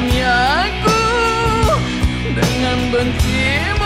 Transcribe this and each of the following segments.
sirami aku dengan bencimu.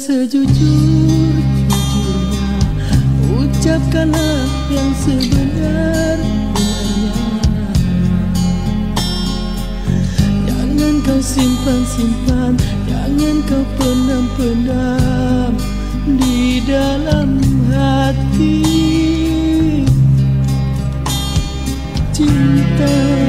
Sejujur-jujurnya Ucapkanlah yang sebenar-benarnya Jangan kau simpan-simpan Jangan kau pendam-pendam Di dalam hati. Cinta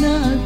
not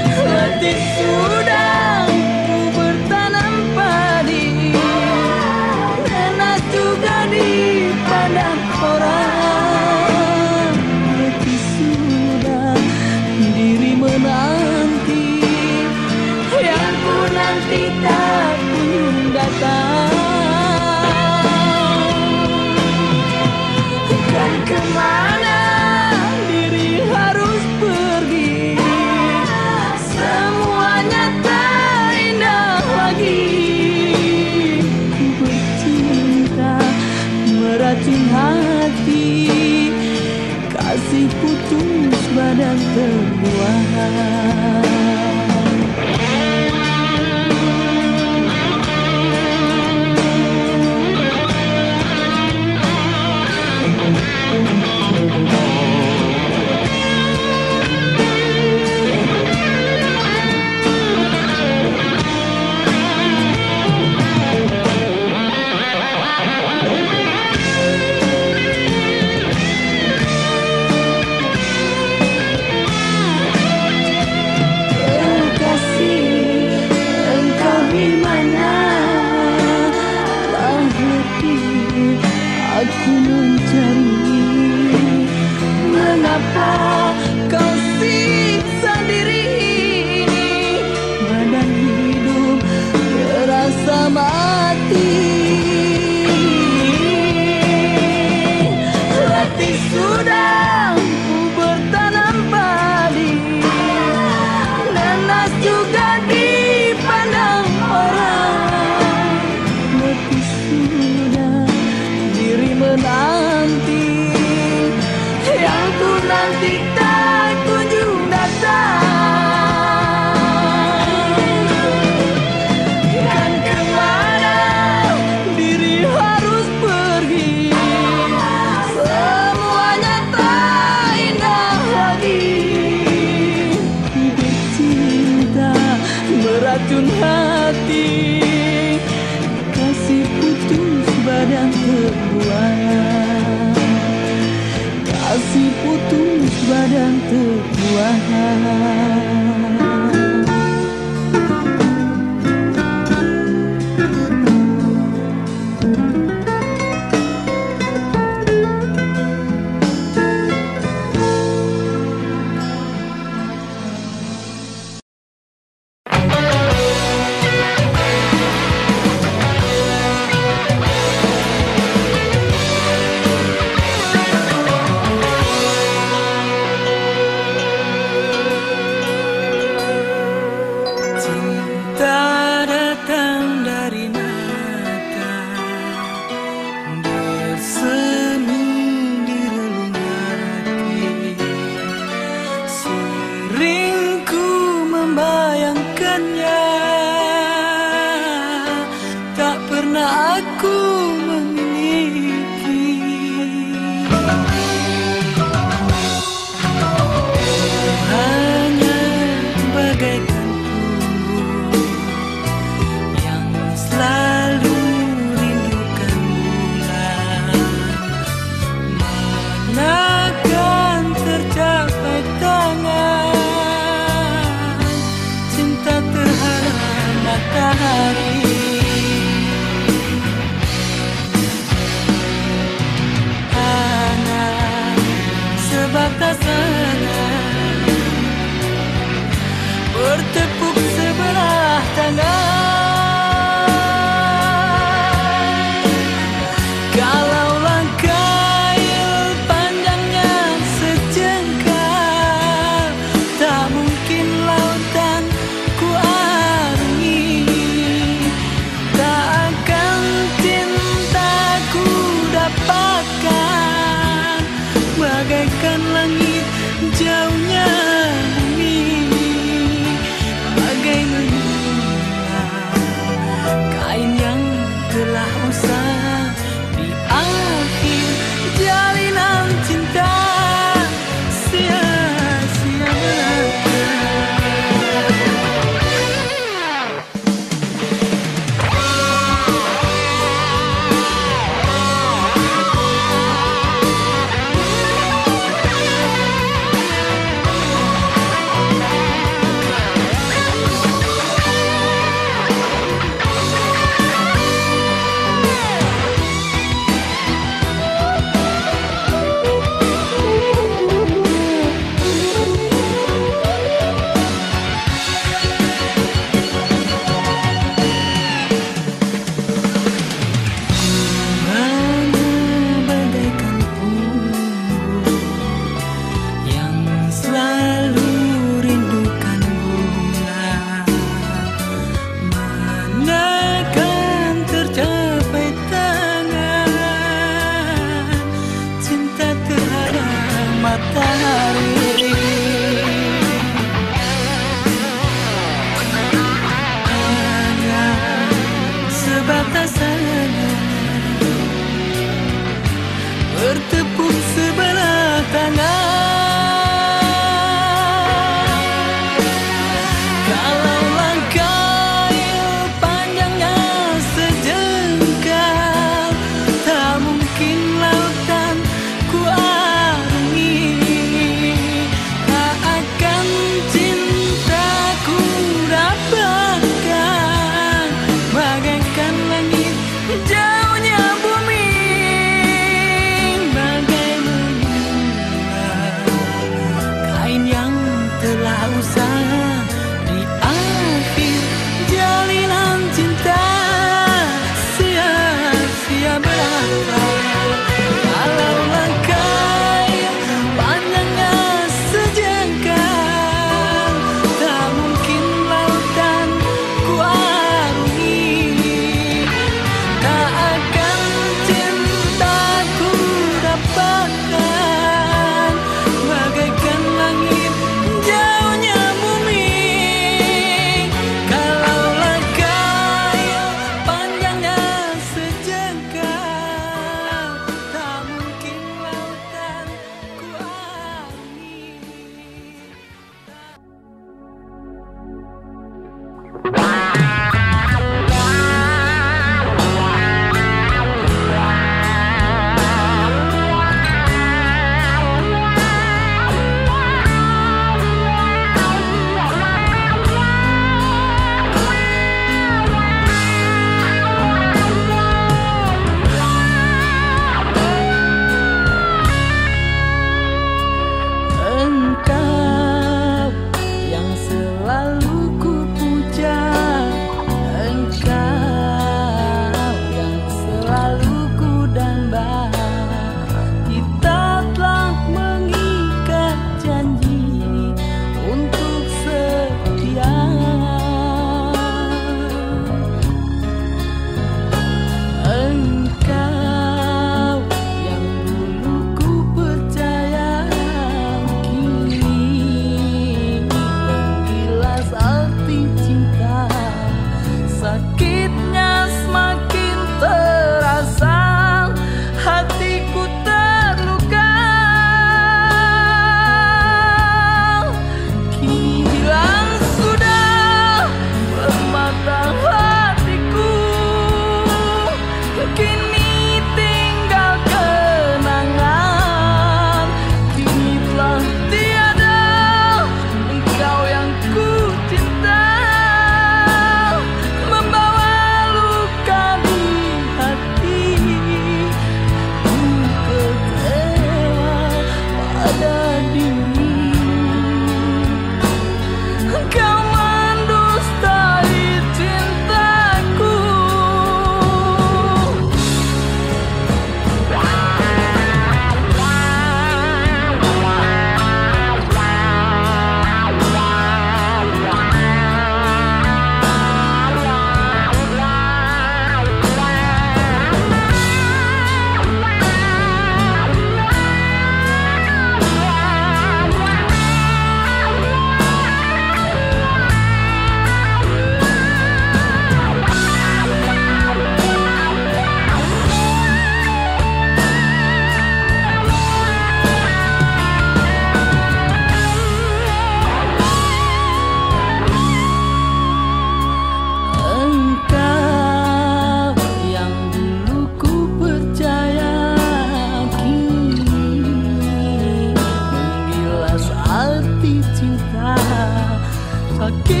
aqui.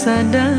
Kau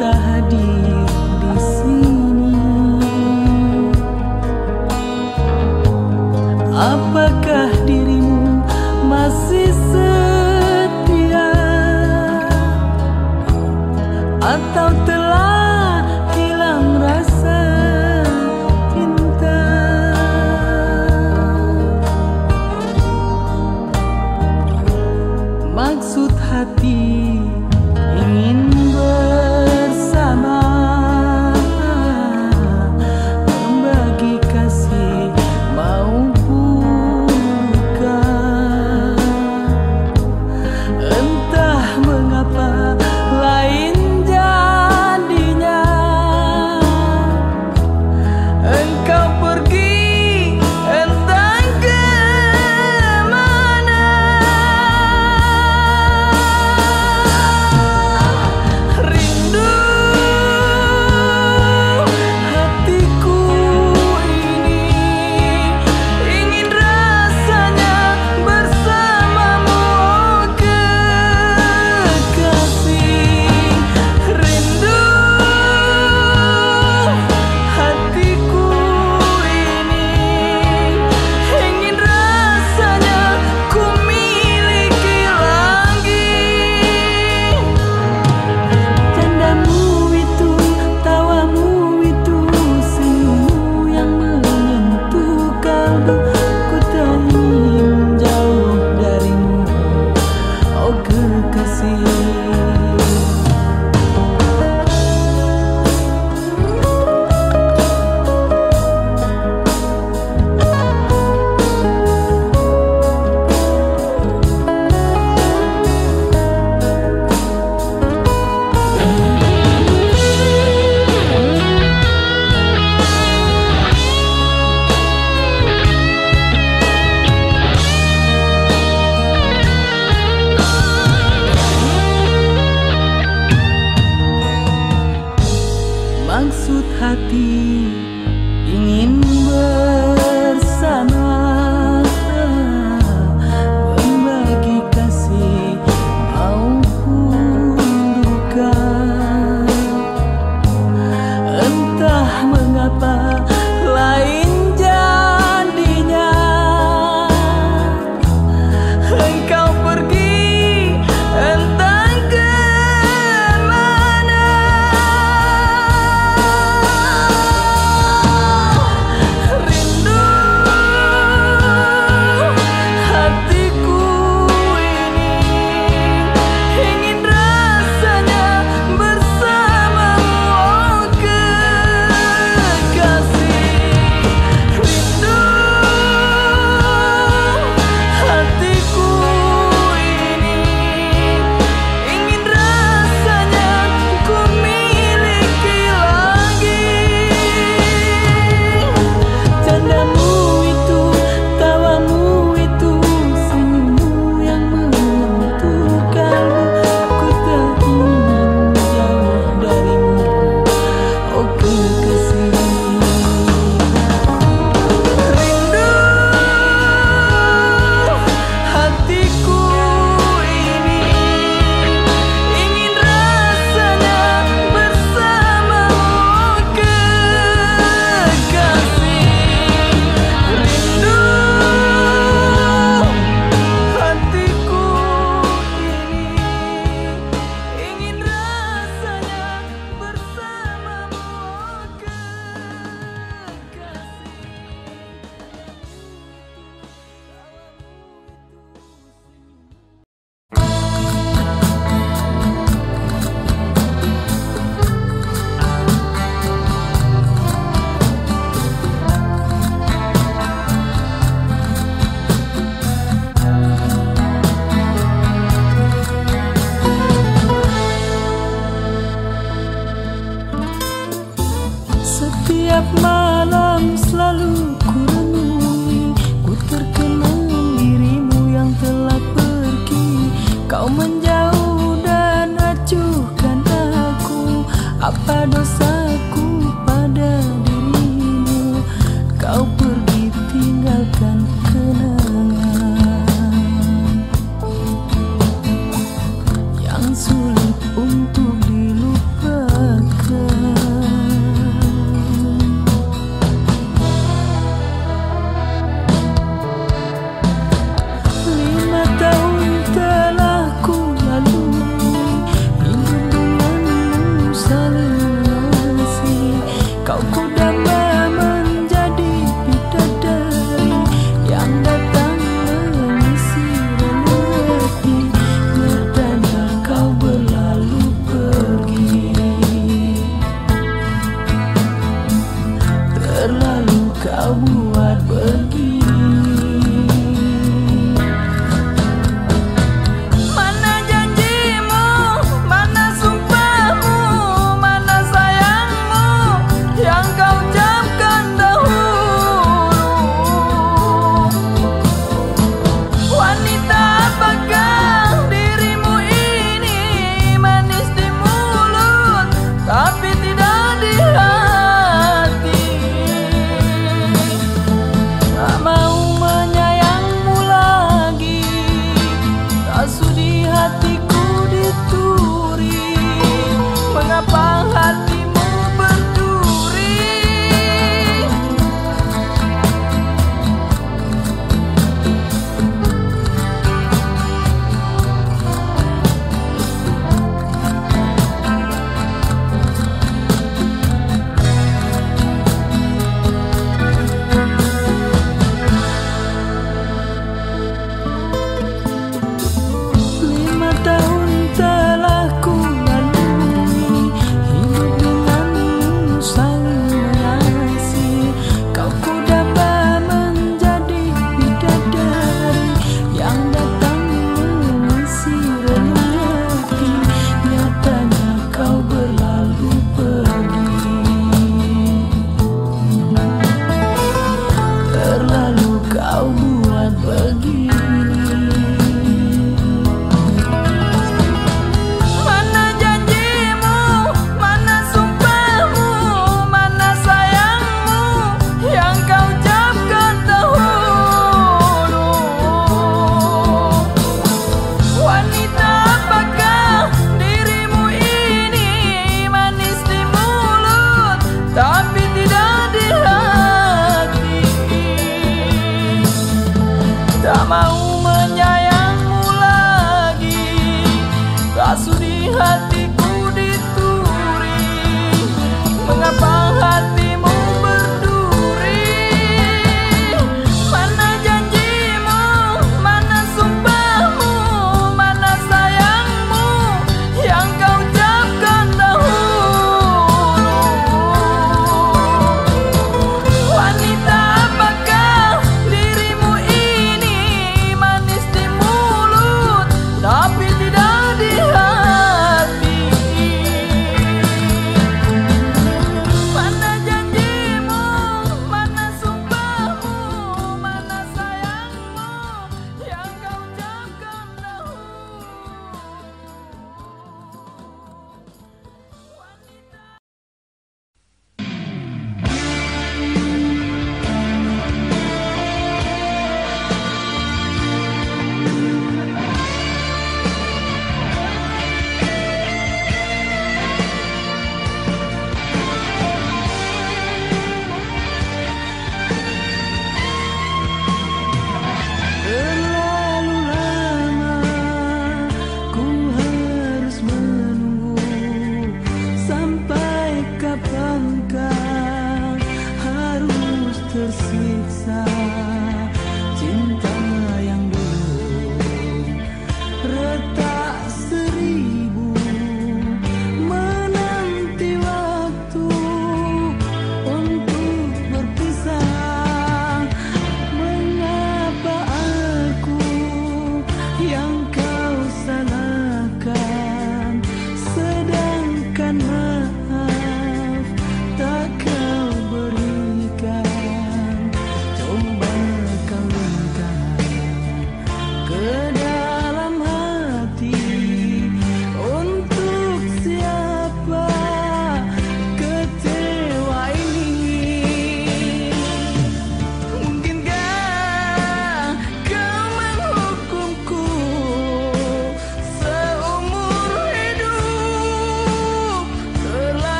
tak hadir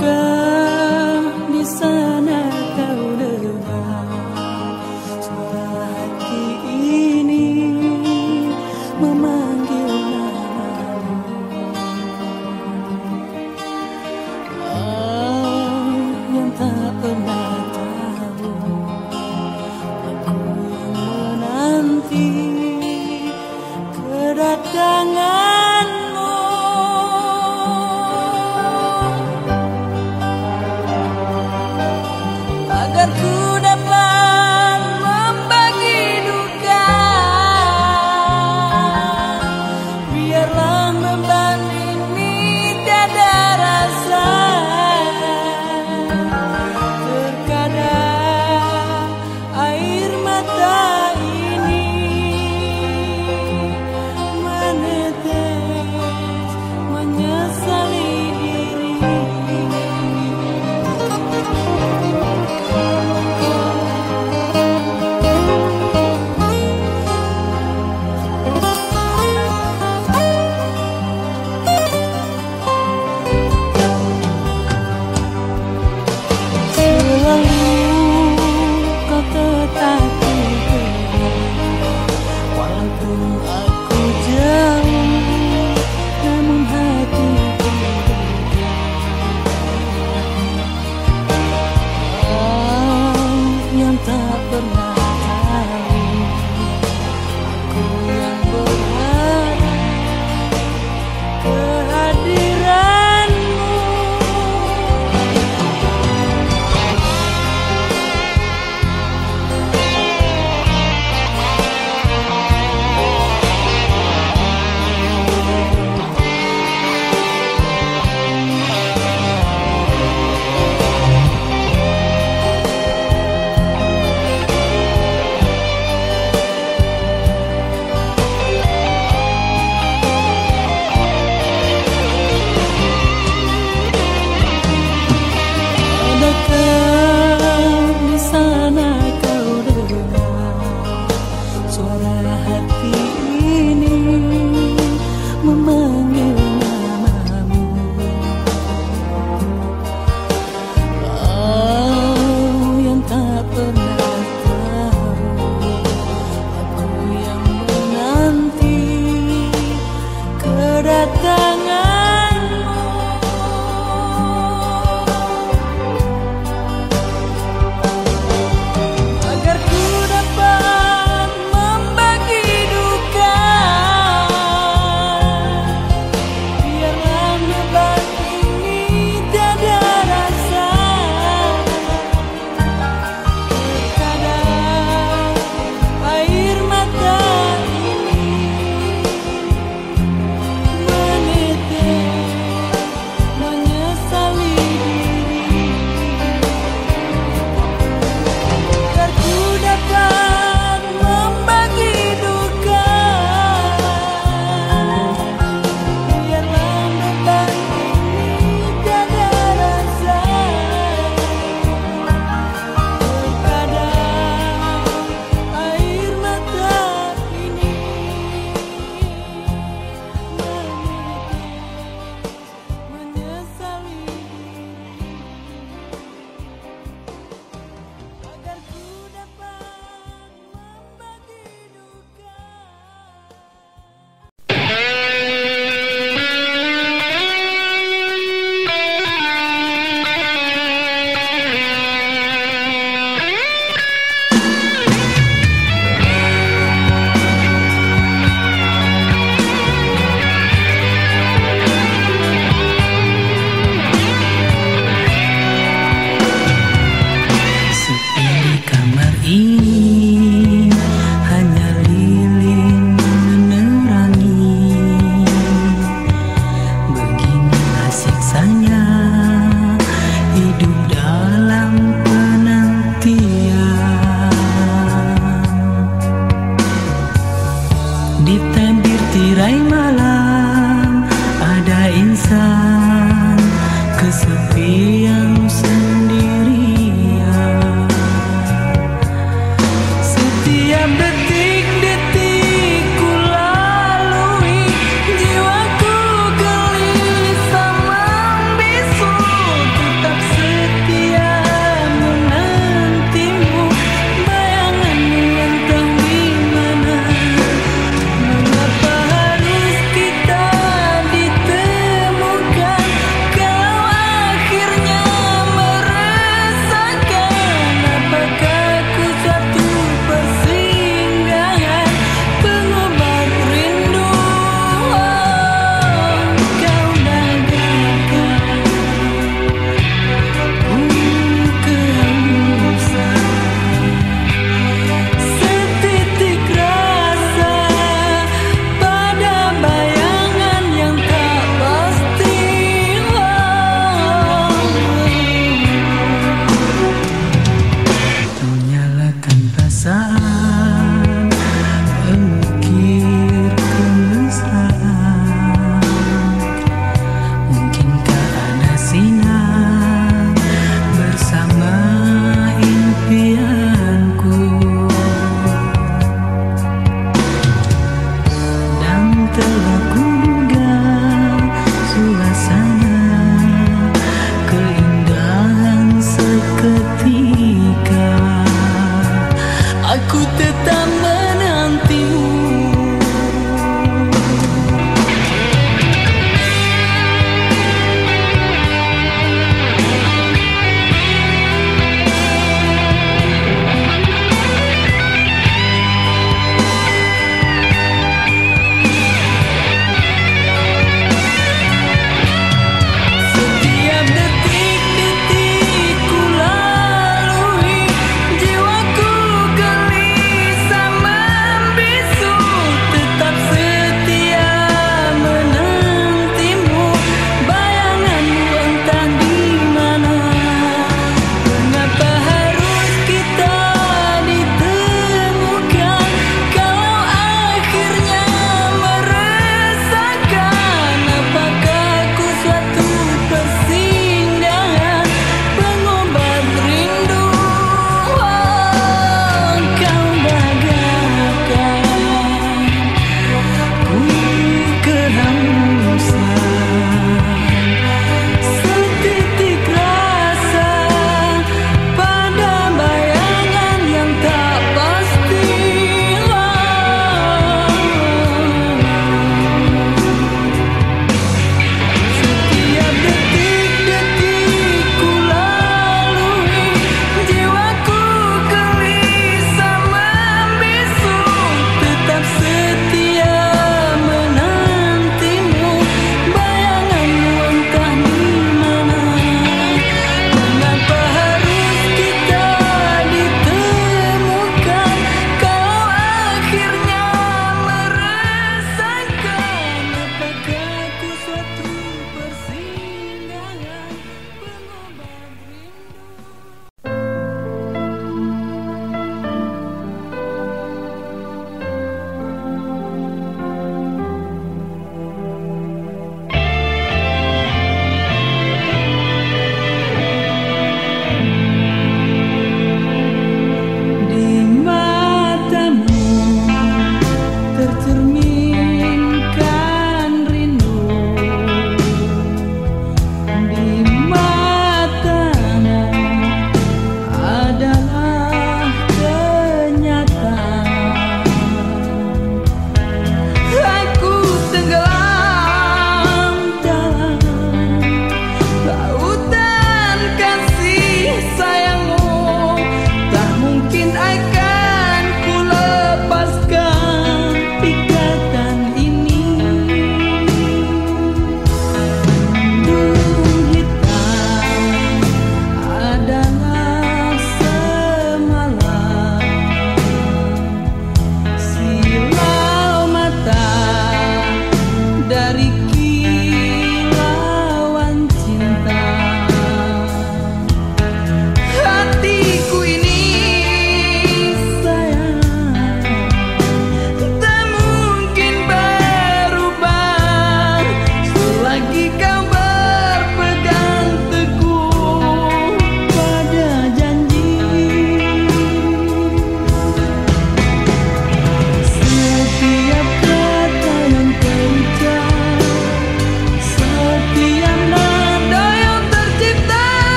God.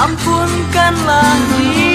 Ampunkanlah dia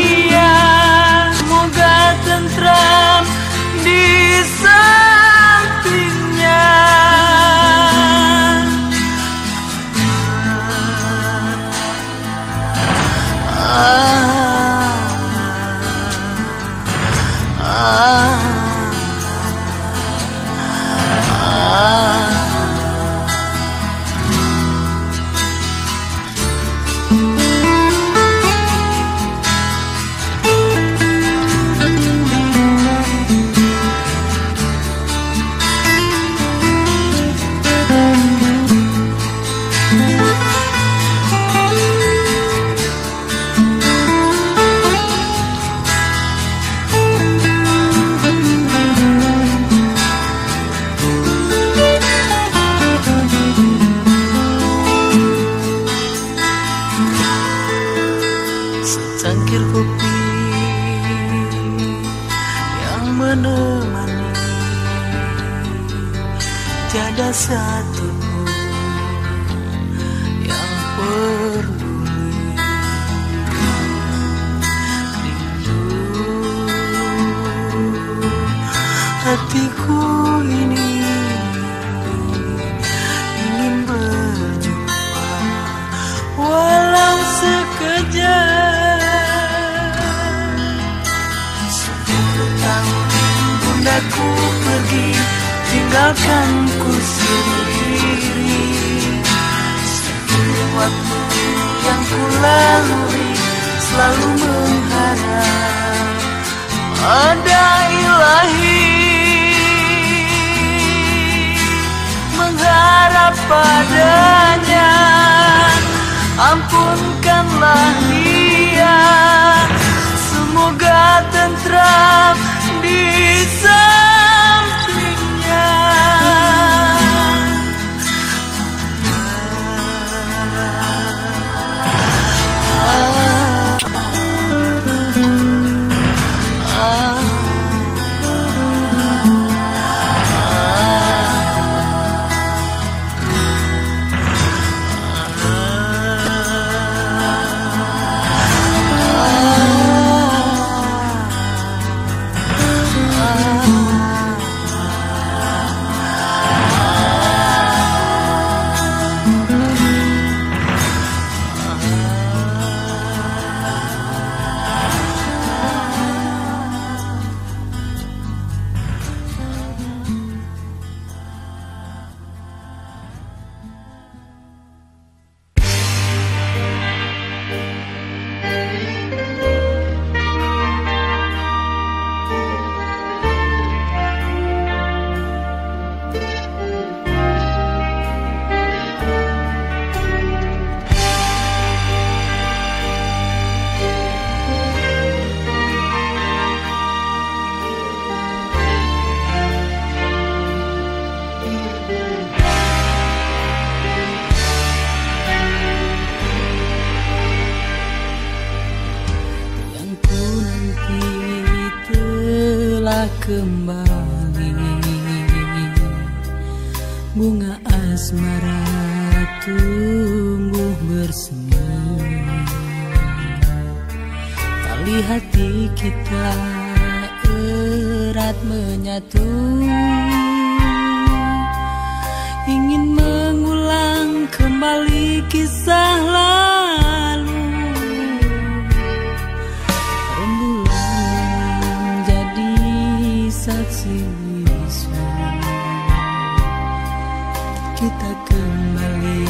Kita kembali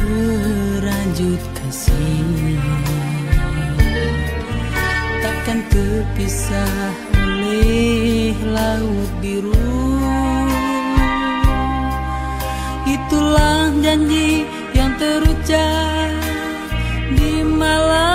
merajut kasih Takkan terpisah oleh laut biru. Itulah janji yang terucap di malam